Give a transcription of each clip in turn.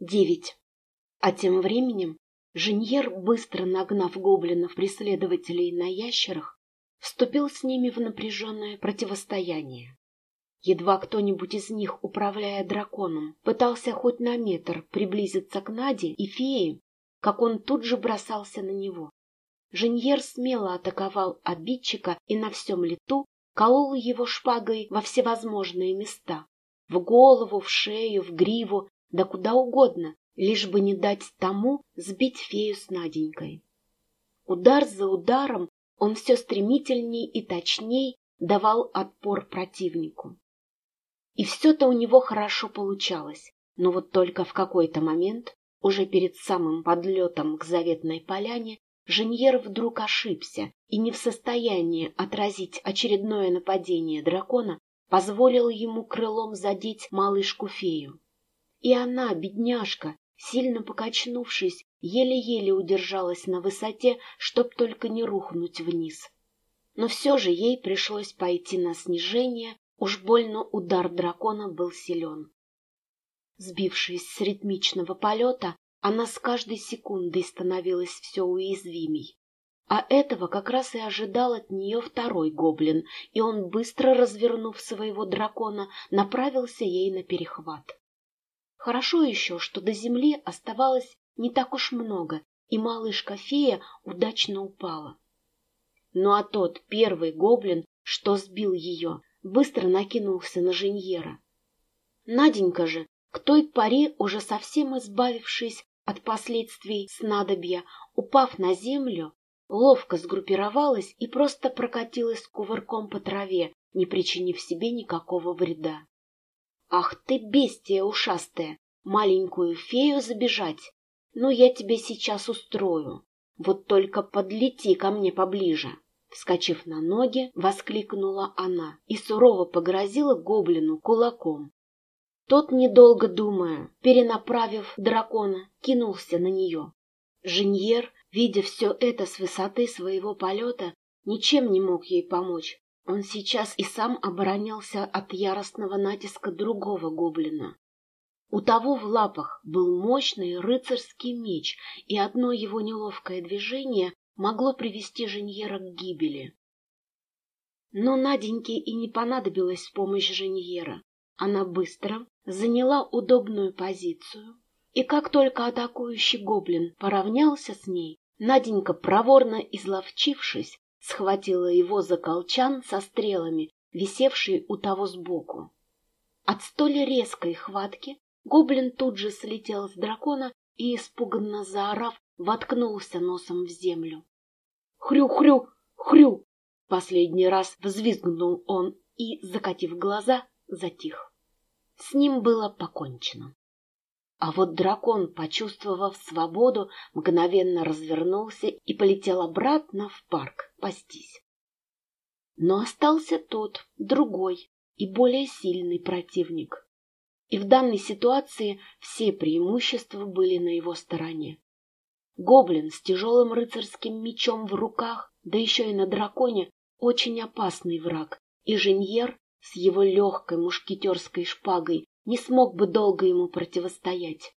Девять. А тем временем Женьер, быстро нагнав гоблинов-преследователей на ящерах, вступил с ними в напряженное противостояние. Едва кто-нибудь из них, управляя драконом, пытался хоть на метр приблизиться к Наде и фее, как он тут же бросался на него. Женьер смело атаковал обидчика и на всем лету колол его шпагой во всевозможные места. В голову, в шею, в гриву, да куда угодно, лишь бы не дать тому сбить фею с Наденькой. Удар за ударом он все стремительней и точней давал отпор противнику. И все-то у него хорошо получалось, но вот только в какой-то момент, уже перед самым подлетом к заветной поляне, Женьер вдруг ошибся и не в состоянии отразить очередное нападение дракона, позволил ему крылом задеть малышку-фею. И она, бедняжка, сильно покачнувшись, еле-еле удержалась на высоте, чтоб только не рухнуть вниз. Но все же ей пришлось пойти на снижение, уж больно удар дракона был силен. Сбившись с ритмичного полета, она с каждой секундой становилась все уязвимей. А этого как раз и ожидал от нее второй гоблин, и он, быстро развернув своего дракона, направился ей на перехват. Хорошо еще, что до земли оставалось не так уж много, и малышка-фея удачно упала. Ну а тот первый гоблин, что сбил ее, быстро накинулся на Женьера. Наденька же, к той поре, уже совсем избавившись от последствий снадобья, упав на землю, ловко сгруппировалась и просто прокатилась кувырком по траве, не причинив себе никакого вреда. Ах ты, бестия ушастая, маленькую фею забежать? Ну, я тебе сейчас устрою. Вот только подлети ко мне поближе. Вскочив на ноги, воскликнула она и сурово погрозила гоблину кулаком. Тот, недолго думая, перенаправив дракона, кинулся на нее. Женьер, видя все это с высоты своего полета, ничем не мог ей помочь, он сейчас и сам оборонялся от яростного натиска другого гоблина. У того в лапах был мощный рыцарский меч, и одно его неловкое движение могло привести Женьера к гибели. Но Наденьке и не понадобилась помощь Женьера. Она быстро заняла удобную позицию, и как только атакующий гоблин поравнялся с ней, Наденька, проворно изловчившись, схватила его за колчан со стрелами, висевший у того сбоку. От столь резкой хватки гоблин тут же слетел с дракона и, испуганно заорав, воткнулся носом в землю. «Хрю-хрю! Хрю!» Последний раз взвизгнул он и, закатив глаза, затих. С ним было покончено. А вот дракон, почувствовав свободу, мгновенно развернулся и полетел обратно в парк пастись. Но остался тот, другой и более сильный противник. И в данной ситуации все преимущества были на его стороне. Гоблин с тяжелым рыцарским мечом в руках, да еще и на драконе, очень опасный враг, и Женьер с его легкой мушкетерской шпагой не смог бы долго ему противостоять.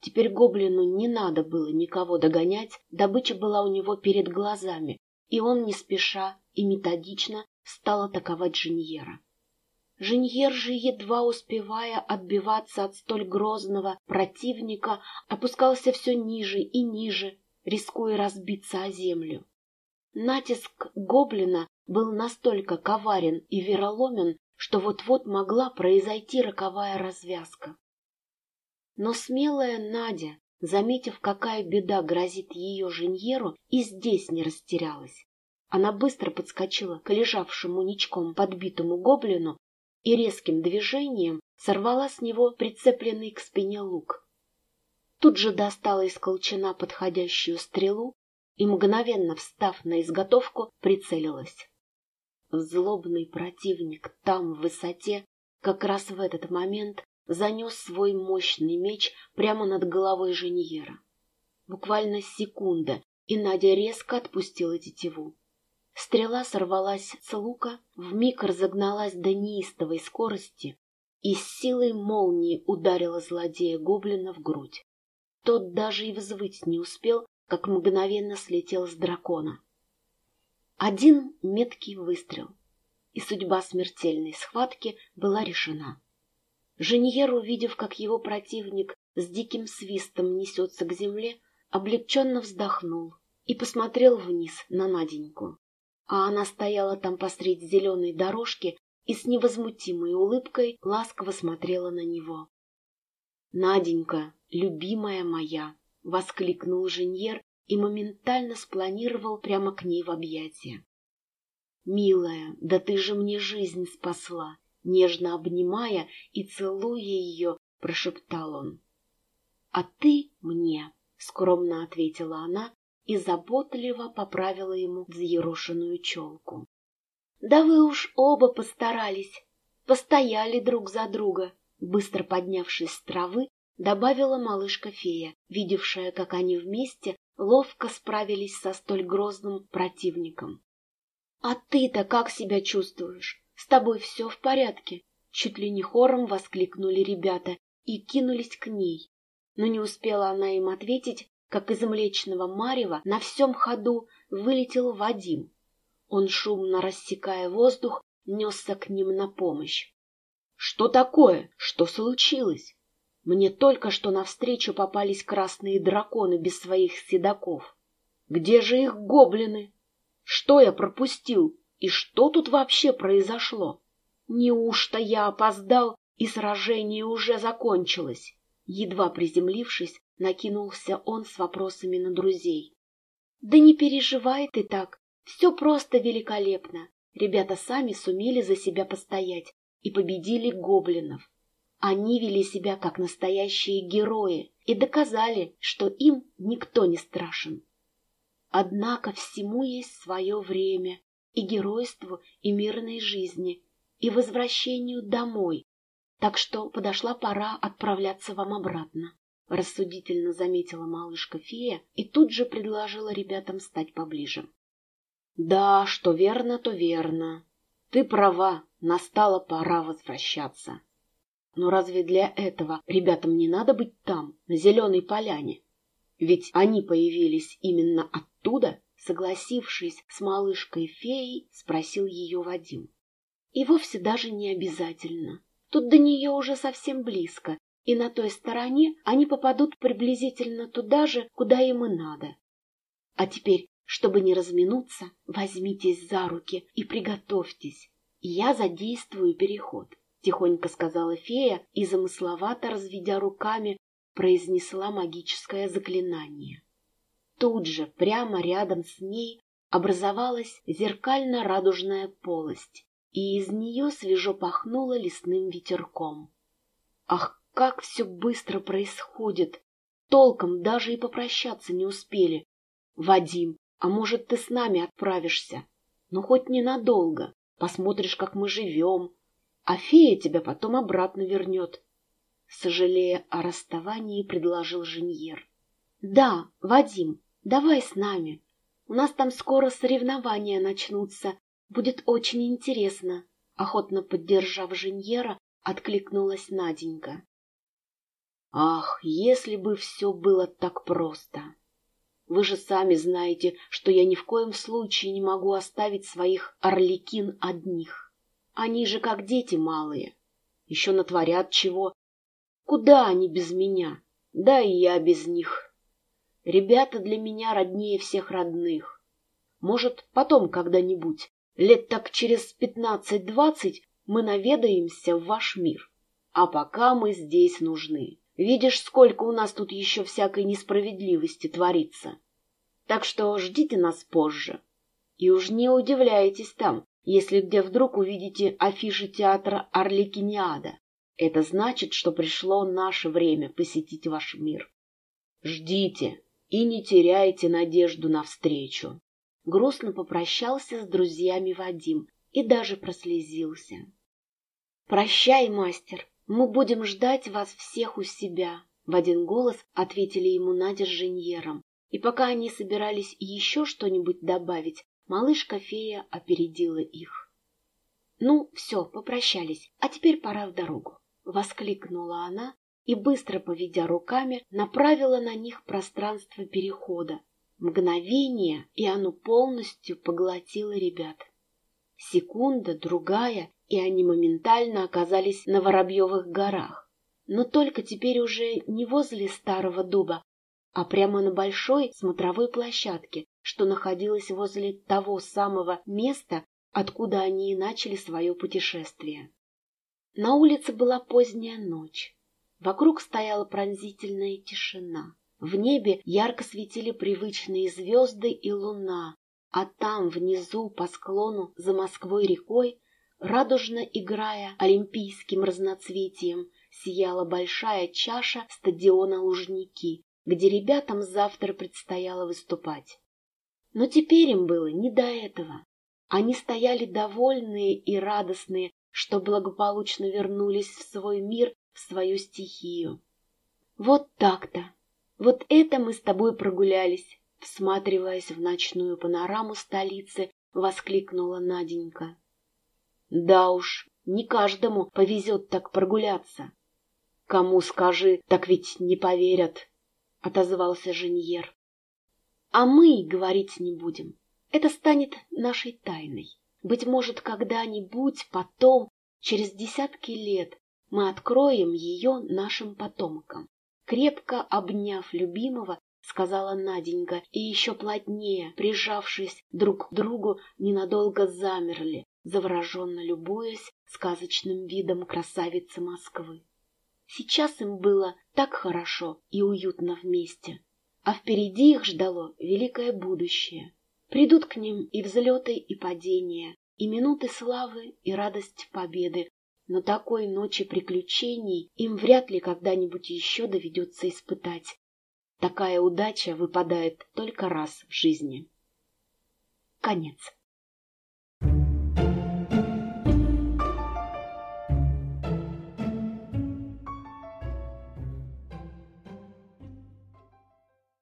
Теперь гоблину не надо было никого догонять, добыча была у него перед глазами, и он не спеша и методично стал атаковать Женьера. Женьер же, едва успевая отбиваться от столь грозного противника, опускался все ниже и ниже, рискуя разбиться о землю. Натиск гоблина был настолько коварен и вероломен, что вот-вот могла произойти роковая развязка. Но смелая Надя, заметив, какая беда грозит ее женьеру, и здесь не растерялась. Она быстро подскочила к лежавшему ничком подбитому гоблину и резким движением сорвала с него прицепленный к спине лук. Тут же достала из колчана подходящую стрелу и, мгновенно встав на изготовку, прицелилась. Злобный противник там, в высоте, как раз в этот момент занес свой мощный меч прямо над головой Женьера. Буквально секунда, и Надя резко отпустила тетиву. Стрела сорвалась с лука, вмиг разогналась до неистовой скорости и с силой молнии ударила злодея гоблина в грудь. Тот даже и взвыть не успел, как мгновенно слетел с дракона. Один меткий выстрел, и судьба смертельной схватки была решена. Женьер, увидев, как его противник с диким свистом несется к земле, облегченно вздохнул и посмотрел вниз на Наденьку. А она стояла там посреди зеленой дорожки и с невозмутимой улыбкой ласково смотрела на него. «Наденька, любимая моя!» — воскликнул Женьер и моментально спланировал прямо к ней в объятия. «Милая, да ты же мне жизнь спасла!» Нежно обнимая и целуя ее, прошептал он. «А ты мне!» — скромно ответила она и заботливо поправила ему взъерошенную челку. «Да вы уж оба постарались, постояли друг за друга», быстро поднявшись с травы, добавила малышка-фея, видевшая, как они вместе ловко справились со столь грозным противником. «А ты-то как себя чувствуешь? С тобой все в порядке?» Чуть ли не хором воскликнули ребята и кинулись к ней. Но не успела она им ответить, как из млечного марева на всем ходу вылетел Вадим. Он, шумно рассекая воздух, несся к ним на помощь. — Что такое? Что случилось? Мне только что навстречу попались красные драконы без своих седаков. Где же их гоблины? Что я пропустил? И что тут вообще произошло? Неужто я опоздал, и сражение уже закончилось? Едва приземлившись, накинулся он с вопросами на друзей. — Да не переживай ты так, все просто великолепно. Ребята сами сумели за себя постоять и победили гоблинов. Они вели себя как настоящие герои и доказали, что им никто не страшен. Однако всему есть свое время и геройству, и мирной жизни, и возвращению домой, так что подошла пора отправляться вам обратно. Рассудительно заметила малышка-фея и тут же предложила ребятам стать поближе. Да, что верно, то верно. Ты права, настала пора возвращаться. Но разве для этого ребятам не надо быть там, на зеленой поляне? Ведь они появились именно оттуда, согласившись с малышкой-феей, спросил ее Вадим. И вовсе даже не обязательно. Тут до нее уже совсем близко, и на той стороне они попадут приблизительно туда же, куда им и надо. А теперь чтобы не разминуться, возьмитесь за руки и приготовьтесь. Я задействую переход, — тихонько сказала фея и, замысловато разведя руками, произнесла магическое заклинание. Тут же, прямо рядом с ней, образовалась зеркально-радужная полость, и из нее свежо пахнуло лесным ветерком. Ах, как все быстро происходит! Толком даже и попрощаться не успели. Вадим, а может, ты с нами отправишься? Ну, хоть ненадолго. Посмотришь, как мы живем. А фея тебя потом обратно вернет. Сожалея о расставании, предложил Женьер. Да, Вадим, давай с нами. У нас там скоро соревнования начнутся. Будет очень интересно. Охотно поддержав Женьера, откликнулась Наденька. Ах, если бы все было так просто! Вы же сами знаете, что я ни в коем случае не могу оставить своих орликин одних. Они же как дети малые. Еще натворят чего. Куда они без меня? Да и я без них. Ребята для меня роднее всех родных. Может, потом когда-нибудь, лет так через пятнадцать-двадцать, мы наведаемся в ваш мир. А пока мы здесь нужны. Видишь, сколько у нас тут еще всякой несправедливости творится. Так что ждите нас позже. И уж не удивляйтесь там, если где вдруг увидите афиши театра Орликиниада. Это значит, что пришло наше время посетить ваш мир. Ждите и не теряйте надежду на встречу. Грустно попрощался с друзьями Вадим и даже прослезился. «Прощай, мастер!» «Мы будем ждать вас всех у себя», — в один голос ответили ему Надя с Женьером. И пока они собирались еще что-нибудь добавить, малышка-фея опередила их. «Ну, все, попрощались, а теперь пора в дорогу». — воскликнула она и, быстро поведя руками, направила на них пространство перехода. Мгновение, и оно полностью поглотило ребят. Секунда, другая, и они моментально оказались на Воробьевых горах. Но только теперь уже не возле старого дуба, а прямо на большой смотровой площадке, что находилась возле того самого места, откуда они и начали свое путешествие. На улице была поздняя ночь. Вокруг стояла пронзительная тишина. В небе ярко светили привычные звезды и луна, а там, внизу, по склону, за Москвой рекой, радужно играя олимпийским разноцветием, сияла большая чаша стадиона Лужники, где ребятам завтра предстояло выступать. Но теперь им было не до этого. Они стояли довольные и радостные, что благополучно вернулись в свой мир, в свою стихию. Вот так-то. Вот это мы с тобой прогулялись, всматриваясь в ночную панораму столицы, воскликнула Наденька. Да уж, не каждому повезет так прогуляться. Кому скажи, так ведь не поверят, отозвался Женьер. А мы говорить не будем. Это станет нашей тайной. Быть может, когда-нибудь потом, через десятки лет, мы откроем ее нашим потомкам. Крепко обняв любимого, сказала Наденька, и еще плотнее, прижавшись друг к другу, ненадолго замерли, завороженно любуясь сказочным видом красавицы Москвы. Сейчас им было так хорошо и уютно вместе, а впереди их ждало великое будущее. Придут к ним и взлеты, и падения, и минуты славы, и радость победы, но такой ночи приключений им вряд ли когда-нибудь еще доведется испытать. Такая удача выпадает только раз в жизни. Конец.